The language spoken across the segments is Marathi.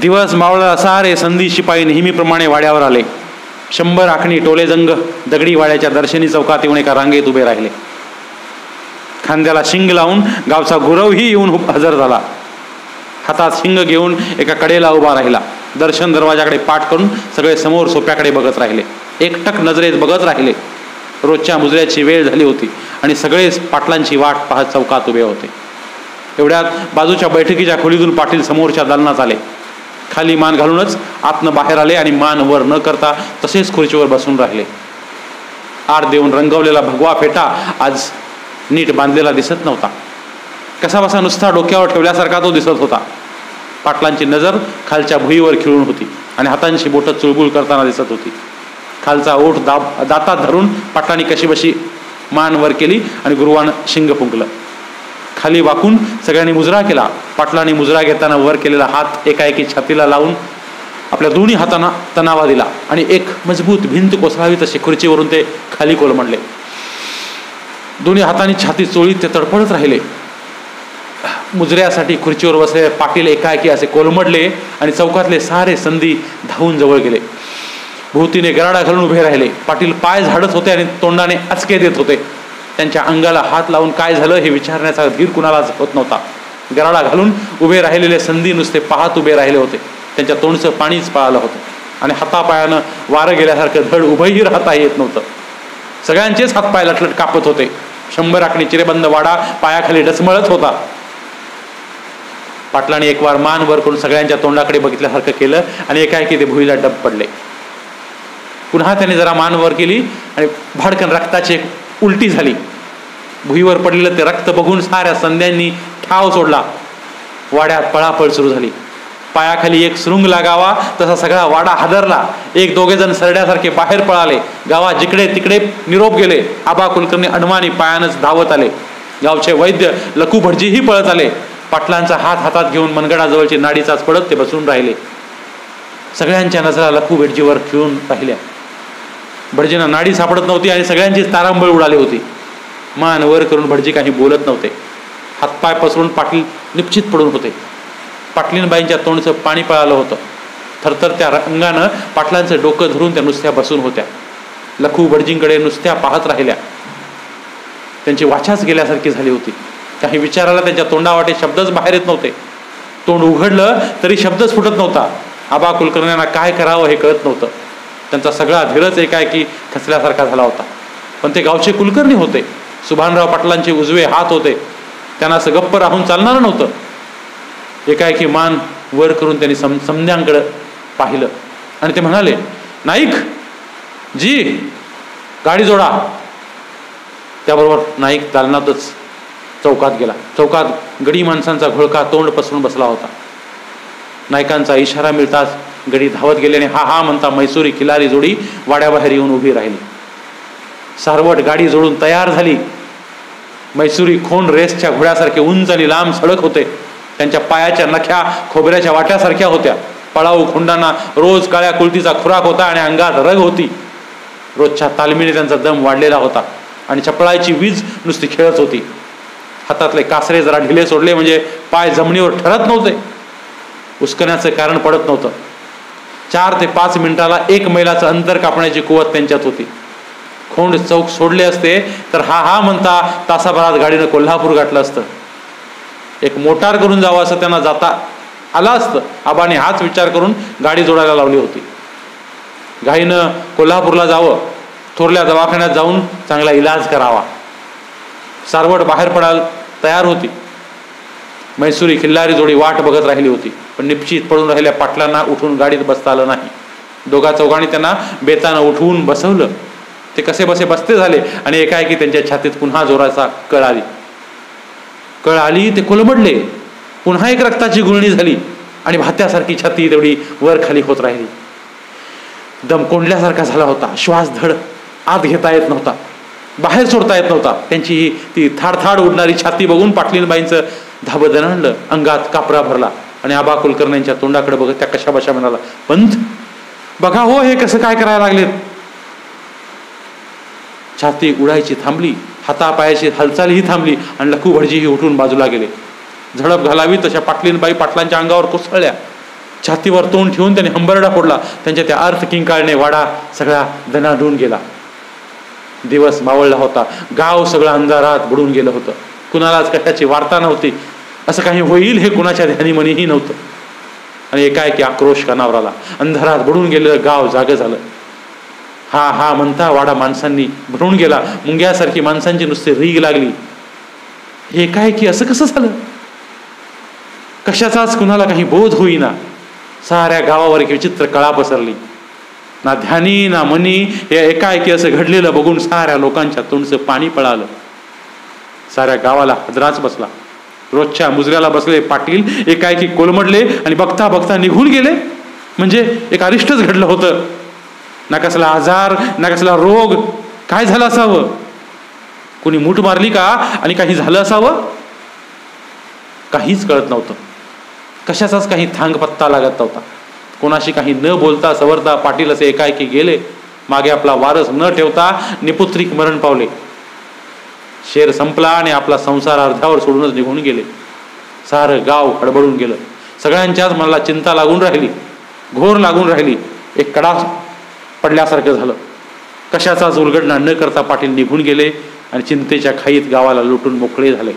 दिवस मावळला सारे संधी शिपाई नेहमीप्रमाणे वाड्यावर आले. शंभर आखणी टोलेजंग दगडी वाड्याच्या दर्शनी चौकात येऊन एका रांगेत उभे राहिले. खांद्याला शिंग लावून गावचा गुरवही येऊन हजर झाला. हातात शिंग घेऊन एका कडेला उभा राहिला. दर्शन दरवाजाकडे पाठ करून सगळे समोर सोप्याकडे बघत राहिले. एकटक नजरेत बघत राहिले. रोजच्या मुजऱ्याची वेळ झाली होती आणि सगळेच पाटलांची वाट पाहत चौकात उभे होते. एवढ्यात बाजूच्या बैठकीच्या खोलीतून पाटील समोरच्या दालनात आले. खाली मान घालूनच आतनं बाहेर आले आणि मान वर न करता तसेच खुर्चीवर बसून राहिले. आड देऊन रंगवलेला भगवा फेटा आज नीट बांधलेला दिसत नव्हता. कसा बसा नुसता डोक्यावर ठेवल्यासारखा तो दिसत होता. पाटलांची नजर खालच्या भुईवर खिळून होती आणि हातांची बोटं चुळबुळ करताना दिसत होती. खालचा ओठ दाब दातात धरून पाटलांनी कशी बशी मान वर केली आणि गुरुवानं शिंग फुंकलं. खाली वाकून सगळ्यांनी मुजरा केला. पाटलांनी मुजरा घेताना वर केलेला हात एकाएकी छातीला लावून आपल्या दोन्ही हातांना तणावा दिला आणि एक मजबूत भिंत कोसळावी तशी खुर्चीवरून ते खाली कोलमडले दोन्ही हातांनी छाती चोळीत ते तडफडत राहिले. मुजऱ्यासाठी खुर्चीवर बसले पाटील एकाएकी असे कोलमडले आणि चौकातले सारे संधी धावून जवळ गेले. भोवतीने गराडा घालून उभे राहिले. पाटील पाय झाडत होते आणि तोंडाने अचके देत होते. त्यांच्या अंगाला हात लावून काय झालं हे विचारण्याचा धीर कुणालाच होत नव्हता. गराडा घालून उभे राहिलेले संधी नुसते पाहत उभे राहिले होते. त्यांच्या तोंडचं पाणीच पाळलं होतं. आणि हातापायानं वारं गेल्यासारखं धड उभंही राहता येत नव्हतं. सगळ्यांचेच हातपाय लटलट कापत होते. शंभर आकडी चिरेबंद वाडा पायाखाली डसमळत होता. पाटलाने एक वार मान वर करून सगळ्यांच्या तोंडाकडे बघितल्यासारखं केलं आणि एकाएकी ते भुईला डब पडले. पुन्हा त्याने जरा मान वर केली आणि भाडकन रक्ताची एक उलटी झाली. भुईवर पडलेलं ते रक्त बघून साऱ्या संध्यांनी ठाव सोडला. वाड्यात पळापळ सुरू झाली. पायाखाली एक सुरुंग लागावा तसा सगळा वाडा हादरला. एक दोघे जण सरड्यासारखे बाहेर पळाले. गावात जिकडे तिकडे निरोप गेले. आबा कुलकर्णी अडमानी पायानंच धावत आले. गावचे वैद्य लकू भटजीही पळत आले. पाटलांचा हात हातात घेऊन मनगडाजवळची नाडीचाच पडत ते बसून राहिले. सगळ्यांच्या नजरा लखू भेटजीवर खिळून राहिल्या. भटजींना नाडी सापडत नव्हती आणि सगळ्यांची तारांबळ उडाली होती. मान वर करून भटजी काही बोलत नव्हते. हातपाय पसरून पाटील निश्चित पडून होते. पाटलीनबाईंच्या तोंडचं पाणी पळालं होतं. थरथर त्या रंगानं पाटलांचं डोकं धरून त्या नुसत्या बसून होत्या. लखू भटजींकडे नुसत्या पाहत राहिल्या. त्यांची वाचाच गेल्यासारखी झाली होती. काही विचाराला त्यांच्या तोंडावाटे शब्दच बाहेर येत नव्हते. तोंड उघडलं तरी शब्दच फुटत नव्हता. आबा कुलकर्ण्यांना काय करावं हे कळत नव्हतं. त्यांचा सगळा धीरच एकाएकी खचल्यासारखा झाला होता. पण ते गावचे कुलकर्णी होते. सुभानराव पाटलांचे उजवे हात होते. त्यांना असं गप्प राहून चालणार नव्हतं. एकाएकी मान वर करून त्यांनी सम समद्यांकडं पाहिलं. आणि ते म्हणाले नाईक जी गाडी जोडा. त्याबरोबर नाईक दालनातच चौकात गेला. चौकात गडी माणसांचा घोळका तोंड पसरून बसला होता. नायकांचा इशारा मिळताच गडी धावत गेल्याने हा हा म्हणता मैसुरी किल्लारी जोडी वाड्याबाहेर येऊन उभी राहिली. सारवट गाडी जोडून तयार झाली. मैसुरी खोंड रेसच्या घोड्यासारखे उंच आणि लांब सडक होते. त्यांच्या पायाच्या नख्या खोबऱ्याच्या वाट्यासारख्या होत्या. पळाऊ खुंडांना रोज काळ्या कुलतीचा खुराक होता आणि अंगात रग होती. रोजच्या तालमीने त्यांचा दम वाढलेला होता आणि चपळायची वीज नुसती खेळत होती. हातातले कासरे जरा ढिले सोडले म्हणजे पाय जमिनीवर ठरत नव्हते. उस्कण्याचं कारण पडत नव्हतं. चार ते पाच मिनिटाला एक मैलाचं अंतर कापण्याची कुवत त्यांच्यात होती. खोंड चौक सोडले असते तर हा हा म्हणता तासाभरात गाडीनं कोल्हापूर गाठलं असतं. एक मोटार करून जावं असं त्यांना जाता आलं असतं. आबाने हाच विचार करून गाडी जोडायला लावली होती. घाईनं कोल्हापूरला जावं थोरल्या दवाखान्यात जाऊन चांगला इलाज करावा. सारवट बाहेर पडायला तयार होती. मैसुरी खिल्लारी जोडी वाट बघत राहिली होती. पण निश्चित पडून राहिल्या पाटलांना उठून गाडीत बसता आलं नाही. दोघा चौघांनी त्यांना बेतानं उठवून बसवलं. ते कसे बसे बसते झाले आणि एकाएकी त्यांच्या छातीत पुन्हा जोराचा कळ आली. कळ आली ते कोलमडले. पुन्हा एक रक्ताची गुळणी झाली आणि भात्यासारखी छाती तेवढी वर खाली होत राहिली. दम कोंडल्यासारखा झाला होता. श्वास धड आत घेता येत नव्हता. बाहेर सोडता येत नव्हता. त्यांची ही ती थाडथाड उडणारी छाती बघून पाटलीनबाईंचं धाबं दणाणलं अंगात कापरा भरला आणि आबा कुलकर्ण्यांच्या तोंडाकडे बघत त्या कशा बशा म्हणाला पंत बघा हो हे कसं काय करायला लागलेत? छाती उडायची थांबली हातापायाची हालचालही थांबली आणि लखू भटजीही उठून बाजूला गेले. झडप घालावी तशा पाटलीनबाई पाटलांच्या अंगावर कोसळल्या. छातीवर तोंड ठेवून त्याने हंबरडा फोडला. त्यांच्या त्या अर्थ किंकाळने वाडा सगळा दनाडून गेला. दिवस मावळला होता. गाव सगळा अंधारात बुडून गेलं होतं. कुणालाच कशाची वार्ता नव्हती. असं काही होईल हे कुणाच्या ध्यानी मनीही नव्हतं. आणि एकाएकी आक्रोश कानावर आला अंधारात बुडून गेलेलं गाव जाग झालं. हा हा म्हणता वाडा माणसांनी भरून गेला. मुंग्यासारखी माणसांची नुसते रीग लागली. हे काय की असं कसं झालं? कशाचाच कुणाला काही बोध होईना. साऱ्या गावावर एक विचित्र कळा पसरली. ना ध्यानी ना मनी हे एकाएकी असं घडलेलं बघून साऱ्या लोकांच्या तोंडचं पाणी पळालं. साऱ्या गावाला हदराच बसला. रोजच्या मुजऱ्याला बसले पाटील एकाएकी कोलमडले आणि बघता बघता निघून गेले. म्हणजे एक अरिष्टच घडलं होतं. ना कसला आजार ना कसला रोग काय झालं असावं? कुणी मूठ मारली का? आणि काही झालं असावं? काहीच कळत नव्हतं. कशाचाच काही थांग पत्ता लागत नव्हता. कोणाशी काही न बोलता सवरता पाटील असे एकाएकी गेले. मागे आपला वारस न ठेवता निपुत्रिक मरण पावले. शेर संपला आणि आपला संसार अर्ध्यावर सोडूनच निघून गेले. सारं गाव खडबडून गेलं. सगळ्यांच्याच मनाला चिंता लागून राहिली. घोर लागून राहिली. एक कडा पडल्यासारखं झालं. कशाचाच उलगडणा न करता पाटील निघून गेले आणि चिंतेच्या खाईत गावाला लुटून मोकळे झाले.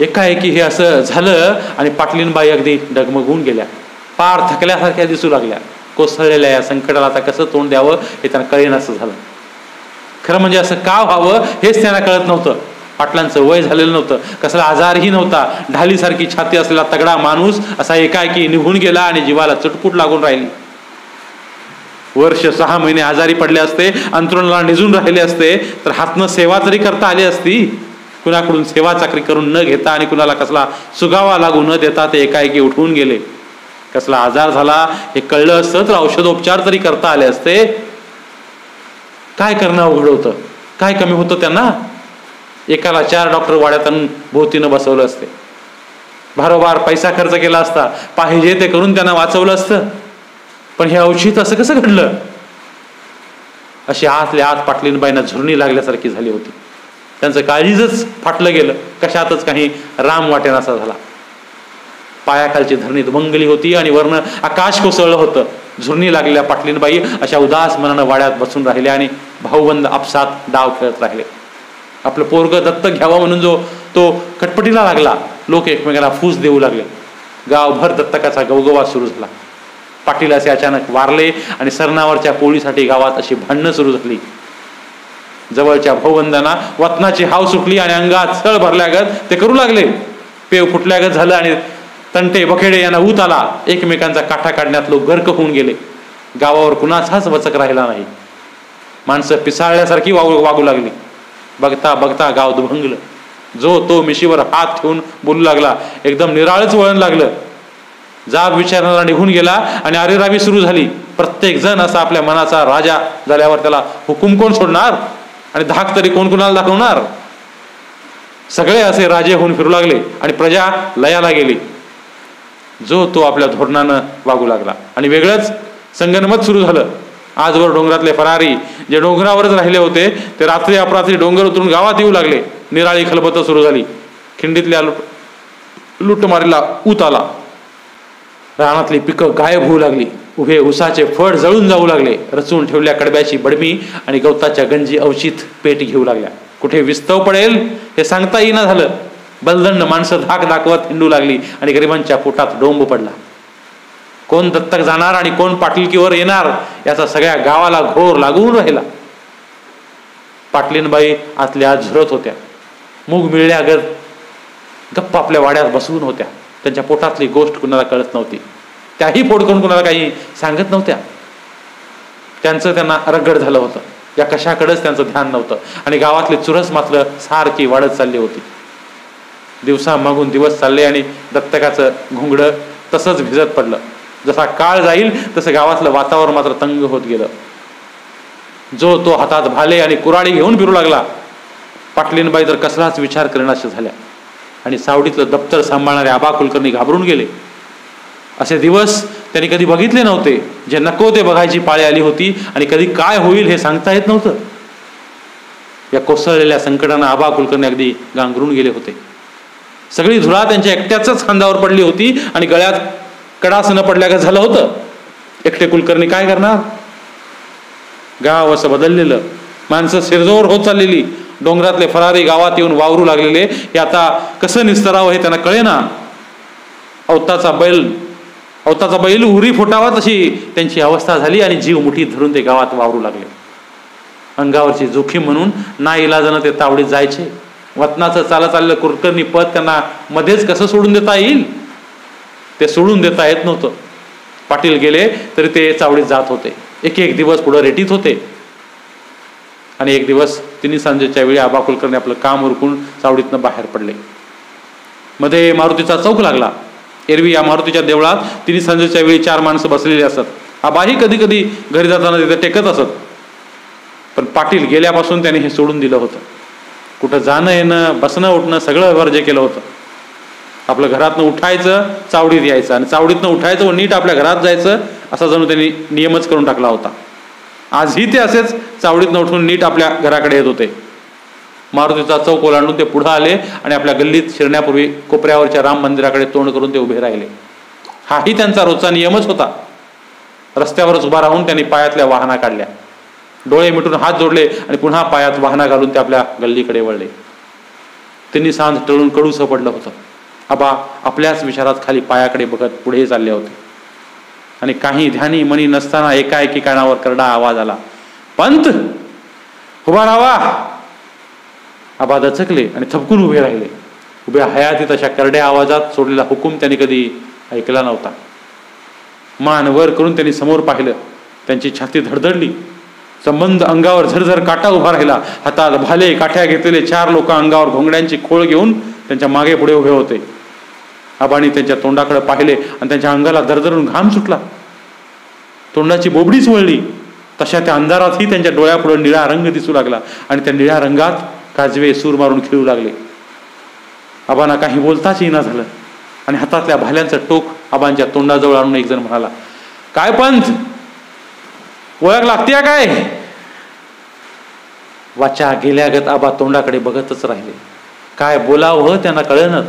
एकाएकी हे असं झालं आणि पाटलींबाई अगदी डगमगून गेल्या. पार थकल्यासारख्या दिसू लागल्या. कोसळलेल्या या संकटाला आता कसं तोंड द्यावं हे त्यांना कळेनासं झालं. खरं म्हणजे असं का व्हावं हेच त्यांना कळत नव्हतं. पाटलांचं वय झालेलं नव्हतं. कसला आजारही नव्हता. ढालीसारखी छाती असलेला तगडा माणूस असा एकाएकी निघून गेला आणि जीवाला चटपूट लागून राहिली. वर्ष सहा महिने आजारी पडले असते अंतरुणाला निजून राहिले असते तर हातनं सेवा तरी करता आली असती. कुणाकडून सेवा चाकरी करून न घेता आणि कुणाला कसला सुगावा लागू न देता ते एकाएकी उठवून गेले. कसला आजार झाला हे कळलं असतं तर औषधोपचार तरी करता आले असते. काय करणं अवघड होतं? काय कमी होतं त्यांना? एकाला चार डॉक्टर वाड्यात भोवतीनं बसवलं असते. भारोभार पैसा खर्च केला असता पाहिजे ते करून त्यांना वाचवलं असतं. पण हे औषध असं कसं घडलं? अशी आतल्या आत पाटलींबाईंना झुरणी लागल्यासारखी झाली होती. त्यांचं काळीजच फाटलं गेलं. कशातच काही राम वाटेनासा झाला. पायाखालची धरणी मंगली होती आणि वर्ण आकाश कोसळलं होतं. झुरणी लागलेल्या पाटलीनबाई अशा उदास मनानं वाड्यात बसून राहिले आणि भाऊबंद आपसात डाव खेळत राहिले. आपलं पोरग दत्त घ्यावा म्हणून जो तो कटपटीला लागला लोक एकमेकाला फूस देऊ लागले. गावभर दत्तकाचा गवगवा सुरू झाला. पाटील असे अचानक वारले आणि सरनावरच्या पोळीसाठी गावात अशी भांडणं सुरू झाली. जवळच्या भाऊबंदांना वतनाची हाव सुटली आणि अंगात सळ भरल्यागत ते करू लागले. पेव फुटल्यागत झालं आणि तंटे बखेडे यांना ऊत आला. एकमेकांचा काठा काढण्यात लोक गर्क होऊन गेले. गावावर कुणाचाच वचक राहिला नाही. माणसं पिसाळल्यासारखी वागू वागू लागली. बघता बघता गाव दुभंगलं. जो तो मिशीवर हात ठेवून बोलू लागला एकदम निराळच वळण लागलं. जाब विचारणारा निघून गेला आणि अरेरावी सुरू झाली. प्रत्येक जण असा आपल्या मनाचा राजा झाल्यावर त्याला हुकुम कोण सोडणार? आणि धाक तरी कोण कोणाला दाखवणार? सगळे असे राजे होऊन फिरू लागले आणि प्रजा लयाला गेली. जो तो आपल्या धोरणानं वागू लागला. आणि वेगळंच संगनमत सुरू झालं. आजवर डोंगरातले फरारी जे डोंगरावरच राहिले होते ते रात्री अपरात्री डोंगर उतरून गावात येऊ लागले. निराळी खलबत सुरू झाली. खिंडीतल्या लुट लुटमारीला ऊत आला. रानातली पिकं गायब होऊ लागली. उभे उसाचे फळ जळून जाऊ लागले. रचून ठेवल्या कडब्याची बडमी आणि गवताच्या गंजी अवचित पेट घेऊ लागल्या. कुठे विस्तव पडेल हे सांगता येईना झालं. बलदंड माणसं धाक दाखवत हिंडू लागली आणि गरिबांच्या पोटात डोंब पडला. कोण दत्तक जाणार आणि कोण पाटलकीवर येणार याचा सगळ्या गावाला घोर लागून राहिला. पाटलीनबाई आतल्या झुरत होत्या. मूग मिळल्यागत गप्प आपल्या वाड्यात बसवून होत्या. त्यांच्या पोटातली गोष्ट कुणाला कळत नव्हती. त्याही पोट करून कुणाला काही सांगत नव्हत्या. त्यांचं त्यांना रगड झालं होतं. या कशाकडेच त्यांचं ध्यान नव्हतं. आणि गावातली चुरस मात्र सारखी वाढत चालली होती. दिवसा मागून दिवस चालले आणि दत्तकाचं घुंगडं तसंच भिजत पडलं. जसा काळ जाईल तसं गावातलं वातावरण मात्र तंग होत गेलं. जो तो हातात भाले आणि कुराडी घेऊन फिरू लागला पाटलीनबाई तर कसलाच विचार करण्याच्या झाल्या. आणि सावडीतलं दप्तर सांभाळणारे आबा कुलकर्णी घाबरून गेले. असे दिवस त्यांनी कधी बघितले नव्हते जे नको ते बघायची पाळी आली होती आणि कधी काय होईल हे सांगता येत नव्हतं. या कोसळलेल्या संकटानं आबा कुलकर्णी अगदी गांगरून गेले होते. सगळी धुरा त्यांच्या एकट्याच खांद्यावर पडली होती आणि गळ्यात कडास न पडल्या का झालं होतं? एकटे कुलकर्णी काय करणार? गाव असं बदललेलं. माणसं शिरजोर होत चाललेली. डोंगरातले फरारी गावात येऊन वावरू लागलेले. हे आता कसं निस्तरावं हे त्यांना कळेना. औताचा अवताचा बैल अवताचा बैल उरी फुटावा तशी त्यांची अवस्था झाली आणि जीव मुठी धरून ते गावात वावरू लागले. अंगावरची जोखीम म्हणून ना इलाजानं ते तावडीत जायचे. वतनाचं चाला चाललं कुरकर्णी पद त्यांना मध्येच कसं सोडून देता येईल? ते सोडून देता येत नव्हतं. पाटील गेले तरी ते चावडीत जात होते. एक एक दिवस पुढं रेटीत होते. आणि एक दिवस तिन्ही सांजेच्या वेळी आबा कुलकर्णी आपलं काम उरकून चावडीतनं बाहेर पडले. मध्ये मारुतीचा चौक लागला. एरवी या मारुतीच्या देवळात तिन्ही सांजेच्या वेळी चार माणसं बसलेली असत. आबाही कधी कधी घरी जाताना तिथे टेकत असत. पण पाटील गेल्यापासून त्याने हे सोडून दिलं होतं. कुठं जाणं येणं बसणं उठणं सगळं वर्ज केलं होतं. आपलं घरातनं उठायचं चावडीत यायचं आणि चावडीतनं उठायचं व नीट आपल्या घरात जायचं असा जणू त्यांनी नियमच करून टाकला होता. आजही ते असेच चावडीतनं उठून नीट आपल्या घराकडे येत होते. मारुतीचा चौक ओलांडून ते पुढं आले आणि आपल्या गल्लीत शिरण्यापूर्वी कोपऱ्यावरच्या राम मंदिराकडे तोंड करून ते उभे राहिले. हाही त्यांचा रोजचा नियमच होता. रस्त्यावरच उभा राहून त्यांनी पायातल्या वाहना काढल्या. डोळे मिटून हात जोडले आणि पुन्हा पायात वाहना घालून ते आपल्या गल्लीकडे वळले. त्यांनी सांज टळून कडू सपडलं होतं. आबा आपल्याच विचारात खाली पायाकडे बघत पुढे चालले होते. आणि काही ध्यानी मनी नसताना एकाएकी कानावर करडा आवाज आला. पंत! उभा राहावा आबा दचकले आणि थपकून उभे राहिले. उभ्या हयातीत अशा करड्या आवाजात सोडलेला हुकूम त्यांनी कधी ऐकला नव्हता. मान वर करून त्यांनी समोर पाहिलं. त्यांची छाती धडधडली. संबंध अंगावर झरझर काटा उभा राहिला. हातात भाले काठ्या घेतलेले चार लोक अंगावर घोंगड्यांची खोळ घेऊन त्यांच्या मागे पुढे उभे होते. आबाणी त्यांच्या तोंडाकडे पाहिले आणि त्यांच्या अंगाला दरदरून घाम सुटला. तोंडाची बोबडीच वळली तशा त्या अंधारातही त्यांच्या डोळ्यापुढे निळा रंग दिसू लागला आणि त्या निळ्या रंगात काजवे सूर मारून खेळू लागले. आबांना काही बोलताच येईना झालं. आणि हातातल्या भाल्यांचं टोक आबांच्या तोंडाजवळ आणून एक जण म्हणाला काय पंथ ओळख लागते काय? वाचा गेल्यागत आबा तोंडाकडे बघतच राहिले. काय बोलावं त्यांना कळेनच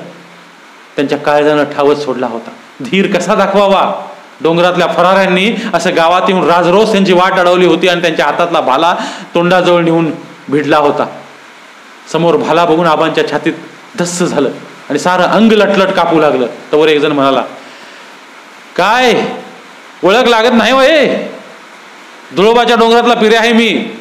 त्यांच्या काळजानं ठावत सोडला होता. धीर कसा दाखवावा? डोंगरातल्या फराऱ्यांनी असं गावात येऊन राजरोस त्यांची वाट अडवली होती आणि त्यांच्या हातातला भाला तोंडाजवळ नेऊन भिडला होता. समोर भाला बघून आबांच्या छातीत धस्स झालं आणि सारं अंग लटलट कापू लागलं. तवर एक जण म्हणाला काय? ओळख लागत नाही वय? धुळोबाच्या डोंगरातला पिर्या आहे मी.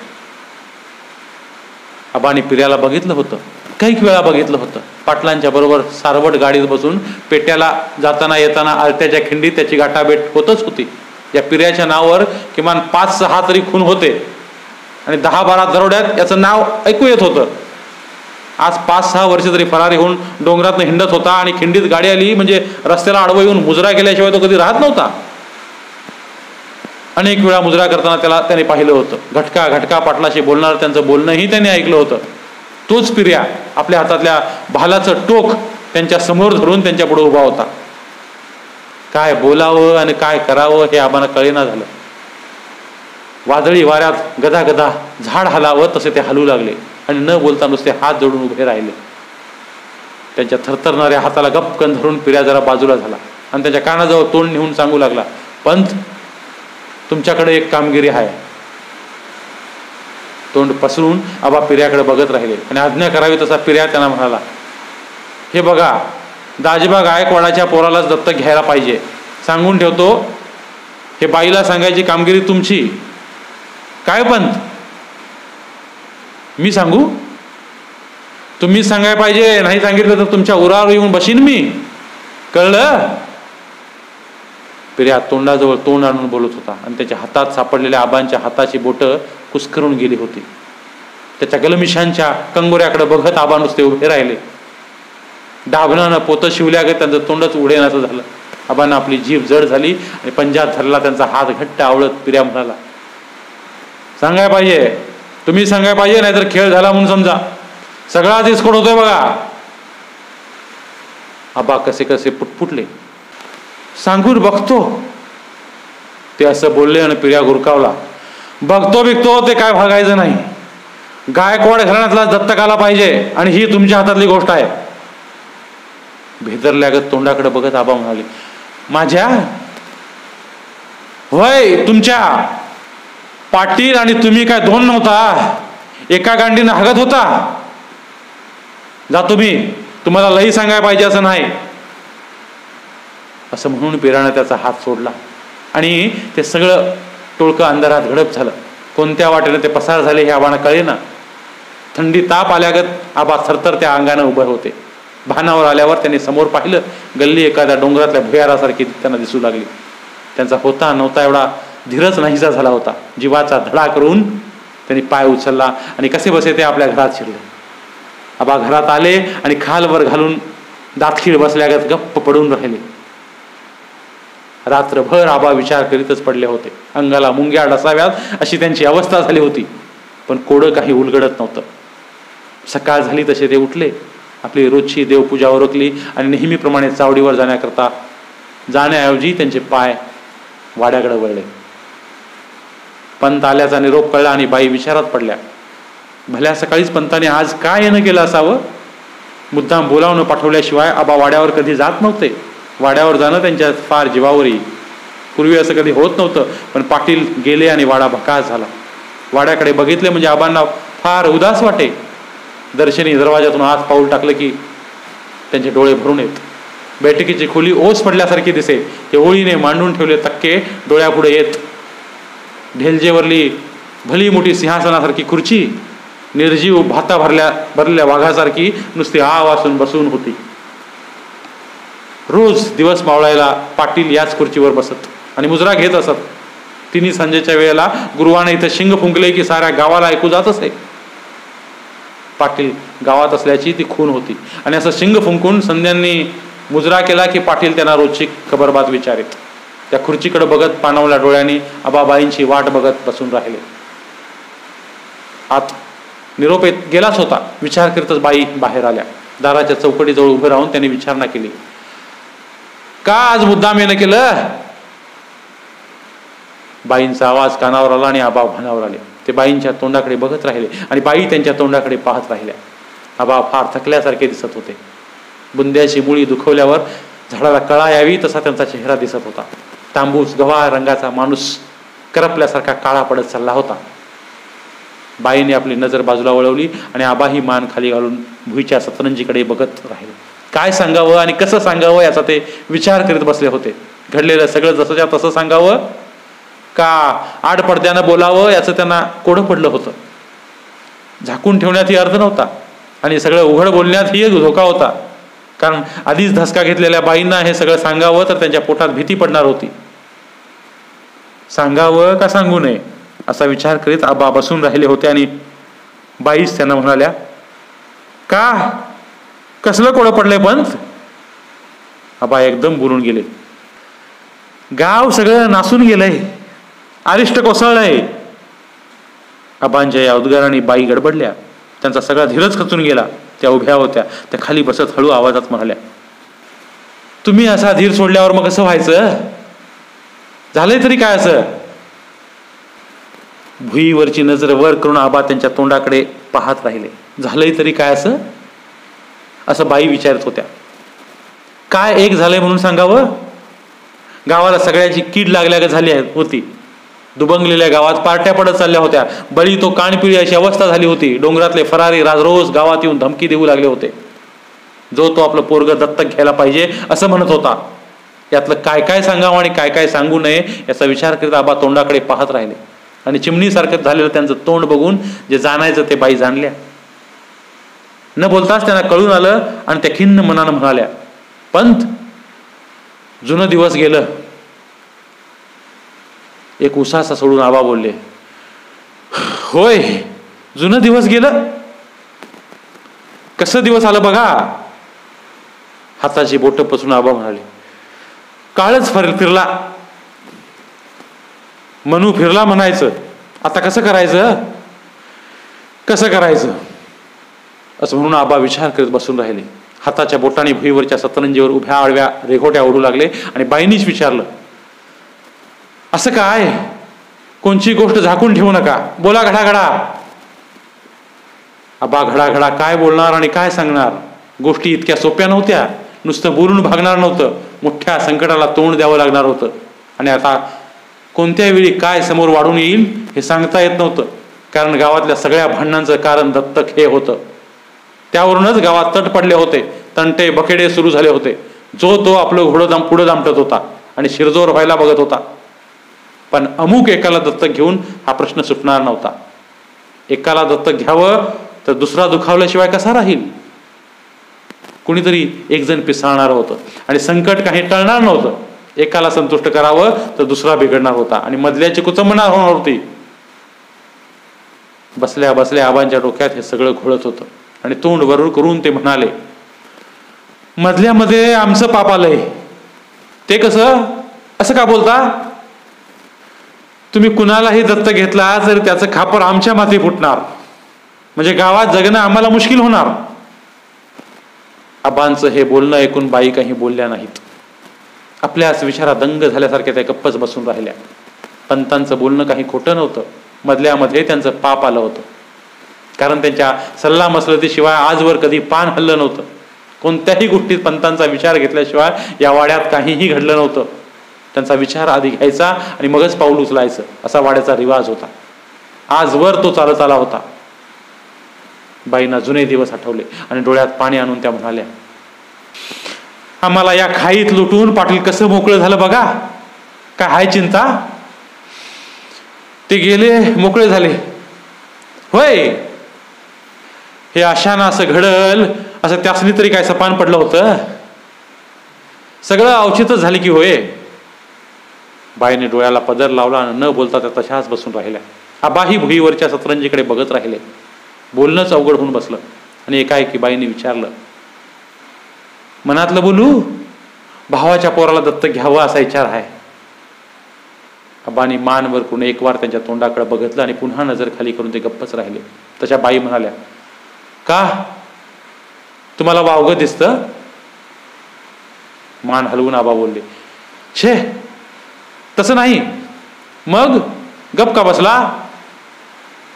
आबानी पिर्याला बघितलं होतं. काही वेळा बघितलं होतं. पाटलांच्या बरोबर सारवट गाडीत बसून पेट्याला जाताना येताना आलत्याच्या खिंडीत त्याची गाठाभेट होतच होती. या पिर्याच्या नावावर किमान पाच सहा तरी खून होते. आणि दहा बारा दरोड्यात याचं नाव ऐकू येत होतं. आज पाच सहा वर्ष तरी फरारी होऊन डोंगरातनं हिंडत होता आणि खिंडीत गाडी आली. म्हणजे रस्त्याला आडवं येऊन मुजरा केल्याशिवाय तो कधी राहत नव्हता. अनेक वेळा मुजरा करताना त्याला त्याने पाहिलं होतं. घटका घटका पाटलाशी बोलणार त्यांचं बोलणंही त्याने ऐकलं होतं. तोच पिर्या आपल्या हातातल्या भालाचं टोक त्यांच्यासमोर धरून त्यांच्या पुढे उभा होता. काय बोलावं आणि काय करावं हे आम्हाला कळेना झालं. वादळी वाऱ्यात गदा गदा झाड हलावं तसे ते हलू लागले आणि न बोलता नुसते हात जोडून उभे राहिले. त्यांच्या थरथरणाऱ्या हाताला गपकन धरून पिर्या जरा बाजूला झाला आणि त्याच्या कानाजवळ तोंड नेऊन सांगू लागला पंथ तुमच्याकडे एक कामगिरी आहे. तोंड पसरून आबा पिर्याकडे बघत राहिले. आणि आज्ञा करावी तसा पिर्या त्यांना म्हणाला हे बघा दाजीबा गायकवाडाच्या पोरालाच दत्तक घ्यायला पाहिजे. सांगून ठेवतो हे बाईला सांगायची कामगिरी तुमची. काय पंत? मी सांगू? तुम्ही सांगाय पाहिजे. नाही सांगितलं तर तुमच्या उरावर येऊन बसीन मी. कळलं? पिर्या तोंडाजवळ तोंड आणून बोलत होता. आणि त्याच्या हातात सापडलेल्या आबांच्या हाताची बोटं कुस्करून गेली होती. त्याच्या गलमिशांच्या कंगोऱ्याकडे बघत आबा नुसते उभे राहिले. डाभणानं पोतं शिवल्यागत त्यांचं तोंडच उडेनाचं झालं. आबांना आपली जीभ जड झाली आणि पंजाब धरला त्यांचा हात घट्ट आवळत पिर्या म्हणाला सांगाय पाहिजे. तुम्ही सांगाय पाहिजे नाहीतर खेळ झाला म्हणून समजा. सगळाच इस्कोट होतोय बघा. आबा कसे कसे पुटपुटले. सांगून बघतो. ते असं बोलले आणि पिर्या गुरकावला. बघतो बिकतो ते काय भागायचं नाही. गायकवाड घराण्यातला दत्तकाला पाहिजे आणि ही तुमच्या हातातली गोष्ट आहे. भेदरल्यागत तोंडाकडे बघत आबा म्हणाले माझ्या? होय तुमच्या पाटील आणि तुम्ही काय दोन नव्हता? एका गांडीनं हगत होता? जा तुम्ही तुम्हाला लई सांगायला पाहिजे असं नाही. असं म्हणून पिरानं त्याचा हात सोडला. आणि ते सगळं टोळकं अंधारात घडप झालं. कोणत्या वाटेनं ते पसार झाले हे आबांना कळे ना थंडी ताप आल्यागत आबा थरथर त्या अंगानं उभं होते. भानावर आल्यावर त्यांनी समोर पाहिलं गल्ली एखाद्या डोंगरातल्या भुयारासारखी त्यांना दिसू लागली. त्यांचा होता नव्हता एवढा धीरच नाहीसा झाला होता. जीवाचा धडा करून त्यांनी पाय उचलला आणि कसे बसे ते आपल्या घरात शिरले. आबा घरात आले आणि खालवर घालून दातखीळ बसल्यागत गप्प पडून राहिले. रात्रभर आबा विचार करीतच पडले होते. अंगाला मुंग्या डसाव्यात अशी त्यांची अवस्था झाली होती. पण कोडं काही उलगडत नव्हतं. सकाळ झाली तसे ते उठले. आपली रोजची देवपूजा ओरखली आणि नेहमीप्रमाणे चावडीवर जाण्याकरता जाण्याऐवजी त्यांचे पाय वाड्याकडे वळले. पंत आल्याचा निरोप कळला आणि बाई विचारात पडल्या. भल्या सकाळीच पंताने आज काय येणं केलं असावं? मुद्दाम बोलावणं पाठवल्याशिवाय आबा वाड्यावर कधी जात नव्हते. वाड्यावर जाणं त्यांच्या फार जीवावर येईल पूर्वी असं कधी होत नव्हतं पण पाटील गेले आणि वाडा भकास झाला. वाड्याकडे बघितले म्हणजे आबांना फार उदास वाटे. दर्शनी दरवाजातून आत पाऊल टाकलं की त्यांचे डोळे भरून येत. बैठकीची खोली ओस पडल्यासारखी दिसे. ते ओळीने मांडून ठेवले तक्के डोळ्यापुढे येत. ढेलजेवरली भली मोठी सिंहासनासारखी खुर्ची निर्जीव भाता भरल्या भरलेल्या वाघासारखी नुसती आ वासून बसून होती. रोज दिवस मावळायला पाटील याच खुर्चीवर बसत आणि मुजरा घेत असत. तिन्ही संजेच्या वेळेला गुरुवाने इथं शिंग फुंकले की साऱ्या गावाला ऐकू जात असे पाटील गावात असल्याची ती खून होती. आणि असं शिंग फुंकून संध्यांनी मुजरा केला की पाटील त्यांना रोजची खबरबात विचारित. त्या खुर्चीकडे बघत पाणवल्या डोळ्यांनी आबाबाईंची वाट बघत बसून राहिले. आत निरोप येत गेलाच होता. विचार करतच बाई बाहेर आल्या. दाराच्या चौकटीजवळ उभे राहून त्यांनी विचारणा केली. का आज मुद्दाम येणं केलं? बाईंचा आवाज कानावर आला आणि आबा भानावर आले. ते बाईंच्या तोंडाकडे बघत राहिले आणि बाई त्यांच्या तोंडाकडे पाहत राहिल्या. आबा फार थकल्यासारखे दिसत होते. बुंद्याची मुळी दुखवल्यावर झाडाला कळा यावी तसा त्यांचा चेहरा दिसत होता. तांबूस गव्हा रंगाचा माणूस करपल्यासारखा काळा पडत चालला होता. बाईने आपली नजर बाजूला वळवली आणि आबाही मान खाली घालून भुईच्या सतरंजीकडे बघत राहिले. काय सांगावं आणि कसं सांगावं याचा ते विचार करीत बसले होते. घडलेलं सगळं जसंच्या तसं सांगावं का आड पडद्यानं बोलावं याचं त्यांना कोडं पडलं होतं. झाकून ठेवण्यातही अर्थ नव्हता आणि सगळं उघड बोलण्यात ही धोका होता. कारण आधीच धसका घेतलेल्या बाईंना हे सगळं सांगावं तर त्यांच्या पोटात भीती पडणार होती. सांगावं का सांगू नये असा विचार करीत आबा बसून राहिले होते आणि बाईच त्यांना म्हणाल्या का कसलं कोडं पडलंय पंत आबा एकदम बोलून गेले. गाव सगळं नासून गेलंय. अरिष्ट कोसळलंय. आबांच्या या उद्गाराने बाई गडबडल्या. त्यांचा सगळा धीरच खचून गेला. त्या उभ्या होत्या. त्या खाली बसत हळू आवाजात म्हणाल्या तुम्ही असा धीर सोडल्यावर मग कसं व्हायचं? झालंय तरी काय असं? भुईवरची नजर वर करून आबा त्यांच्या तोंडाकडे पाहत राहिले. झालंय तरी काय असं? असं बाई विचारत होत्या. काय एक झालंय म्हणून सांगावं? गावाला सगळ्याची कीड लागल्या झाली होती. दुबंगलेल्या गावात पार्ट्या पडत चालल्या होत्या. बळी तो कानपिळी अशी अवस्था झाली होती. डोंगरातले फरारी राजरोज गावात येऊन धमकी देऊ लागले होते. जो तो आपलं पोरग दत्तक घ्यायला पाहिजे असं म्हणत होता. यातलं काय काय सांगावं आणि काय काय सांगू नये याचा विचार करीत आबा तोंडाकडे पाहत राहिले. आणि चिमणीसारखं झालेलं त्यांचं तोंड बघून जे जाणायचं ते बाई जाणल्या. न बोलताच त्यांना कळून आलं आणि त्या खिन्न मनानं म्हणाल्या पंत जुनं दिवस गेलं. एक उसासा सोडून आबा बोलले होय जुनं दिवस गेलं? कसं दिवस आलं बघा. हाताची बोट पसून आबा म्हणाले काळच फर फिरला. मनू फिरला म्हणायचं. आता कसं करायचं? कसं करायचं? असं म्हणून आबा विचार करत बसून राहिले. हाताच्या बोटाने भुईवरच्या सतरंजीवर उभ्या आडव्या रेघोट्या ओढू लागले आणि बाईनीच विचारलं असं काय? कोणची गोष्ट झाकून ठेवू नका? बोला घडाघडा. आबा घडाघडा काय बोलणार आणि काय सांगणार? गोष्टी इतक्या सोप्या नव्हत्या. नुसतं बोलून भागणार नव्हतं. मोठ्या संकटाला तोंड द्यावं लागणार होतं. आणि आता कोणत्या वेळी काय समोर वाढून येईल हे सांगता येत नव्हतं. कारण गावातल्या सगळ्या भांडणांचं कारण दत्तक हे होतं. त्यावरूनच गावात तट पडले होते. तंटे बकेडे सुरू झाले होते. जो तो आपलं घोडं दाम पुढं दामटत होता आणि शिरजोर व्हायला बघत होता. पण अमुक एकाला दत्तक घेऊन हा प्रश्न सुटणार नव्हता. एकाला दत्तक घ्यावं तर दुसरा दुखावल्याशिवाय कसा राहील? कुणीतरी एक जण पिसाळणार होतं आणि संकट काही टळणार नव्हतं. एकाला संतुष्ट करावं तर दुसरा बिघडणार होता आणि मधल्याची कुचंबणार होणार होती. बसल्या बसल्या आबांच्या डोक्यात हे सगळं घोळत होतं. आणि तोंड वरवर करून ते म्हणाले मधल्यामध्ये आमचं पाप आलंय. ते कसं? असं का बोलता? तुम्ही कुणालाही दत्त घेतला तर त्याचं खापर आमच्या माथी फुटणार. म्हणजे गावात जगणं आम्हाला मुश्किल होणार. आबांचं हे बोलणं ऐकून बाई काही बोलल्या नाहीत. आपल्याच विचारा दंग झाल्यासारख्या त्या गप्पच बसून राहिल्या. पंतांचं बोलणं काही खोटं नव्हतं. मधल्यामध्ये त्यांचं पाप आलं होतं. कारण त्यांच्या सल्ला मसलतीशिवाय आजवर कधी पान हल्लं नव्हतं. कोणत्याही गोष्टीत पंतांचा विचार घेतल्याशिवाय या वाड्यात काहीही घडलं नव्हतं. त्यांचा विचार आधी घ्यायचा आणि मगच पाऊल उचलायचं असा वाड्याचा रिवाज होता. आजवर तो चालत आला होता. बाईंना जुने दिवस आठवले आणि डोळ्यात पाणी आणून त्या म्हणाल्या आम्हाला या खाईत लुटून पाटील कसं मोकळं झालं बघा? काय हाय चिंता? ते गेले मोकळे झाले. होय हे अशानं असं घडल असं त्यासनी तरी काय सपान पडलं होतं? सगळं अवचितच झाले की होय. बाईने डोळ्याला पदर लावला आणि न बोलता त्या तशाच बसून राहिल्या. आबाही भुईवरच्या सतरंजीकडे बघत राहिले. बोलणंच अवघड होऊन बसलं. आणि एकाएकी बाईने विचारलं मनातलं बोलू? भावाच्या पोराला दत्त घ्यावं असा विचार आहे. आबानी मान वर करून एक वार त्यांच्या तोंडाकडे बघितलं आणि पुन्हा नजर खाली करून ते गप्पच राहिले. तशा बाई म्हणाल्या का? तुम्हाला वावगं दिसतं? मान हलवून आबा बोलले छे तसं नाही. मग गप का बसला?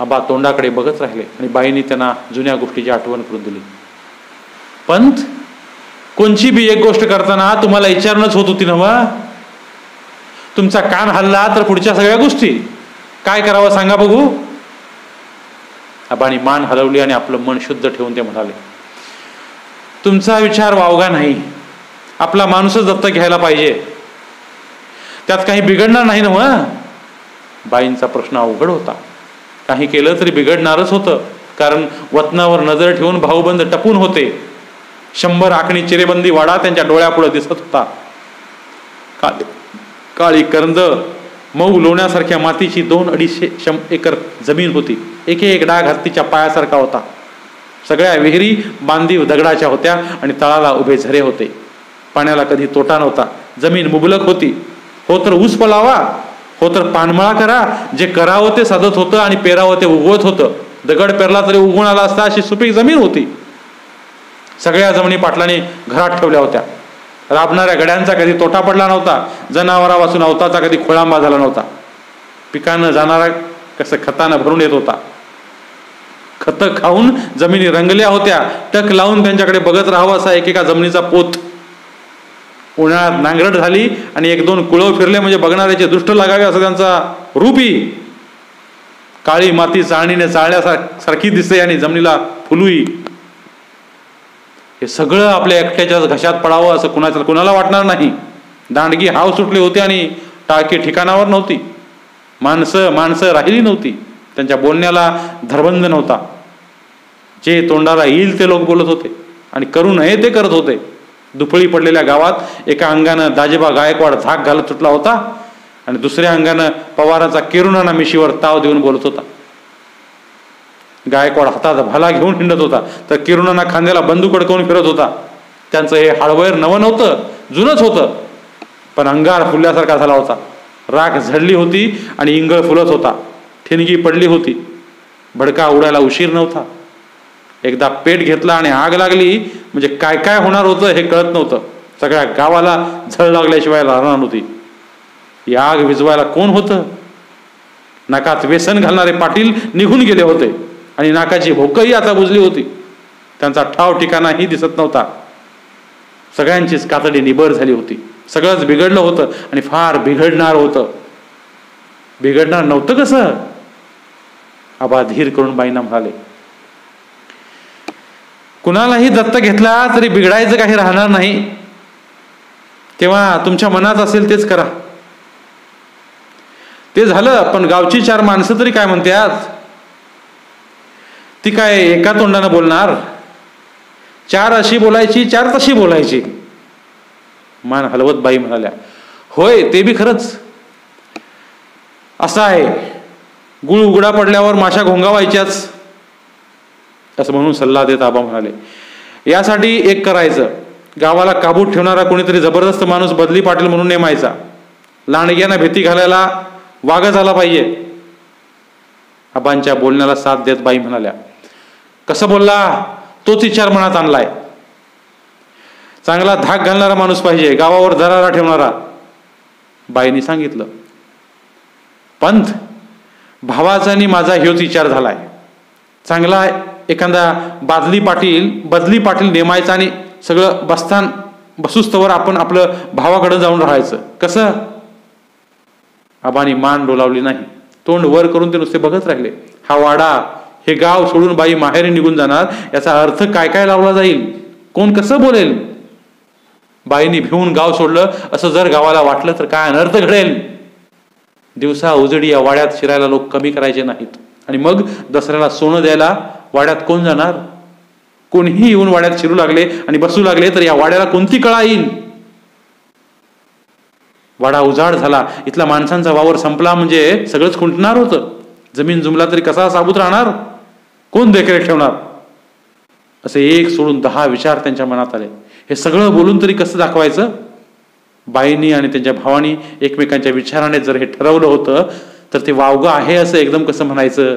आबा तोंडाकडे बघत राहिले आणि बाईंनी त्यांना जुन्या गोष्टीची आठवण करून दिली. पंत कोणची बी एक गोष्ट करताना तुम्हाला विचारणच होत होती ना तुमचा कान हल्ला तर पुढच्या सगळ्या गोष्टी. काय करावं सांगा बघू. आबानी मान हलवली आणि आपलं मन शुद्ध ठेवून ते म्हणाले तुमचा विचार वावगा नाही. आपला माणूसच दत्तक घ्यायला पाहिजे. त्यात काही बिघडणार नाही ना मग बाईंचा प्रश्न अवघड होता. काही केलं तरी बिघडणारच होतं कारण वतनावर नजर ठेवून भाऊबंद टपून होते. शंभर आखणी चिरेबंदी वाडा त्यांच्या डोळ्यापुढे दिसत होता. काळी करंद मऊ लोण्यासारख्या मातीची दोन अडीचशे शं एकर जमीन होती. एक एक डाग हत्तीच्या पायासारखा होता. सगळ्या विहिरी बांधीव दगडाच्या होत्या आणि तळाला उभे झरे होते. पाण्याला कधी तोटा नव्हता. जमीन मुबलक होती. हो तर ऊस पलावा. हो तर पानमळा करा. जे करावं ते साधत होतं आणि पेरावं ते उगवत होतं. दगड पेरला तरी उगवून आला असता अशी सुपीक जमीन होती. सगळ्या जमिनी पाटलाने घरात ठेवल्या होत्या. राबणाऱ्या गड्यांचा कधी तोटा पडला नव्हता. जनावरापासून अवताचा कधी खोळांबा झाला नव्हता. पिकानं जाणारा कसं खतानं भरून येत होता. खत खाऊन जमिनी रंगल्या होत्या. टक लावून त्यांच्याकडे बघत राहावं असा एकेका जमिनीचा पोत. उन्हाळ्यात नांगरट झाली आणि एक दोन कुळव फिरले म्हणजे बघणाऱ्याचे दुष्ट लागावे असं त्यांचा रूपी. काळी माती चाळणीने चाळण्यासारखी दिसते आणि जमिनीला फुलुई हे सगळं आपल्या एकट्याच्या घशात पडावं असं कुणाच्या कुणाला वाटणार नाही. दांडगी हाव सुटली होती आणि टाळकी ठिकाणावर नव्हती. माणसं माणसं राहिली नव्हती. त्यांच्या बोलण्याला धरबंध नव्हता. जे तोंडाला येईल ते लोक बोलत होते आणि करू नये ते करत होते. दुपळी पडलेल्या गावात एका अंगानं दाजेबा गायकवाड झाक घालत सुटला होता आणि दुसऱ्या अंगानं पवाराचा किरुणाना मिशीवर ताव देऊन बोलत होता. गायकवाड हातात भाला घेऊन हिंडत होता. तर किरुणाना खांद्याला बंदूक अडकवून फिरत होता. त्यांचं हे हाडवैर नवं नव्हतं जुनंच होतं. पण अंगार फुलल्यासारखा झाला होता. राख झडली होती आणि इंगळ फुलत होता. ठिणगी पडली होती. भडका उडायला उशीर नव्हता. एकदा पेट घेतला आणि आग लागली म्हणजे काय काय होणार होतं हे कळत नव्हतं. सगळ्या गावाला झळ लागल्याशिवाय राहणार नव्हती. ही आग विजवायला कोण होतं? नाकात व्यसन घालणारे पाटील निघून गेले होते आणि नाकाची भोकही आता बुजली होती. त्यांचा ठाव ठिकाणाही दिसत नव्हता. सगळ्यांचीच कातडी निबर झाली होती. सगळंच बिघडलं होतं आणि फार बिघडणार होतं. बिघडणार नव्हतं कसं? आबा धीर करून बाईंना म्हणाले कुणालाही दत्त घेतला तरी बिघडायचं काही राहणार नाही. तेव्हा तुमच्या मनात असेल तेच करा. ते झालं पण गावची चार माणसं तरी काय म्हणतात? ती काय एका तोंडानं बोलणार? चार अशी बोलायची चार तशी बोलायची. मान हलवत बाई म्हणाल्या होय ते बी खरंच. असं आहे. गुळ उघडा पडल्यावर माशा घोंगावायच्याच. असं म्हणून सल्ला देत आबा म्हणाले. यासाठी एक करायचं. गावाला काबूत ठेवणारा कोणीतरी जबरदस्त माणूस बदली पाटील म्हणून नेमायचा. लांडग्यांना भीती घालायला वाघ झाला पाहिजे. आबांच्या बोलण्याला साथ देत बाई म्हणाल्या कसं बोलला? तोच विचार मनात आणलाय. चांगला धाक घालणारा माणूस पाहिजे गावावर दरारा ठेवणारा. बाईंनी सांगितलं पंथ भावाचा आणि माझा ह्योच विचार झालाय. चांगला एखादा बादली पाटील बदली पाटील नेमायचा आणि सगळं बसतान बसुस्तवर आपण आपलं भावाकडे जाऊन राहायचं. कसं? आबानी मान डोलावली नाही. तोंड वर करून ते नुसते बघत राहिले. हा वाडा हे गाव सोडून बाई माहेरी निघून जाणार याचा अर्थ काय काय लावला जाईल? कोण कसं बोलेल? बाईनी भिवून गाव सोडलं असं जर गावाला वाटलं तर काय अनर्थ घडेल? दिवसा उजडी या वाड्यात शिरायला लोक कमी करायचे नाहीत. आणि मग दसऱ्याला सोनं द्यायला वाड्यात कोण जाणार? कोणीही येऊन वाड्यात शिरू लागले आणि बसू लागले तर या वाड्याला कोणती कळा येईल? वाडा उजाड झाला. इथला माणसांचा वावर संपला म्हणजे सगळंच खुंटणार होतं. जमीन जुमला तरी कसा साबूत राहणार? कोण देखरेख ठेवणार? असे एक सोडून दहा विचार त्यांच्या मनात आले. हे सगळं बोलून तरी कसं दाखवायचं? बाईंनी आणि त्यांच्या भावानी एकमेकांच्या विचाराने जर हे ठरवलं होतं तर ते वावगं आहे असं एकदम कसं म्हणायचं?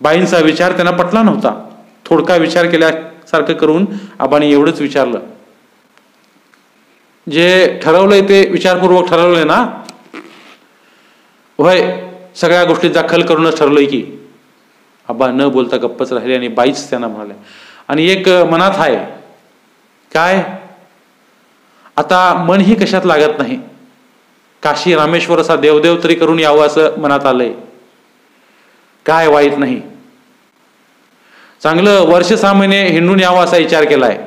बाईंचा विचार त्यांना पटला नव्हता. थोडका विचार केल्यासारखं करून आबानी एवढंच विचारलं. जे ठरवलंय ते विचारपूर्वक ठरवलंय ना? होय सगळ्या गोष्टी दाखल करूनच ठरलंय की. आबा न बोलता गप्पच राहिले आणि बाईच त्यांना म्हणाले आणि एक मनात आहे. काय? आता मनही कशात लागत नाही. काशी रामेश्वर असा देवदेव तरी करून यावं असं मनात आलंय. काय वाईट नाही. चांगलं वर्ष सहा महिने हिंडून यावं असा विचार केलाय.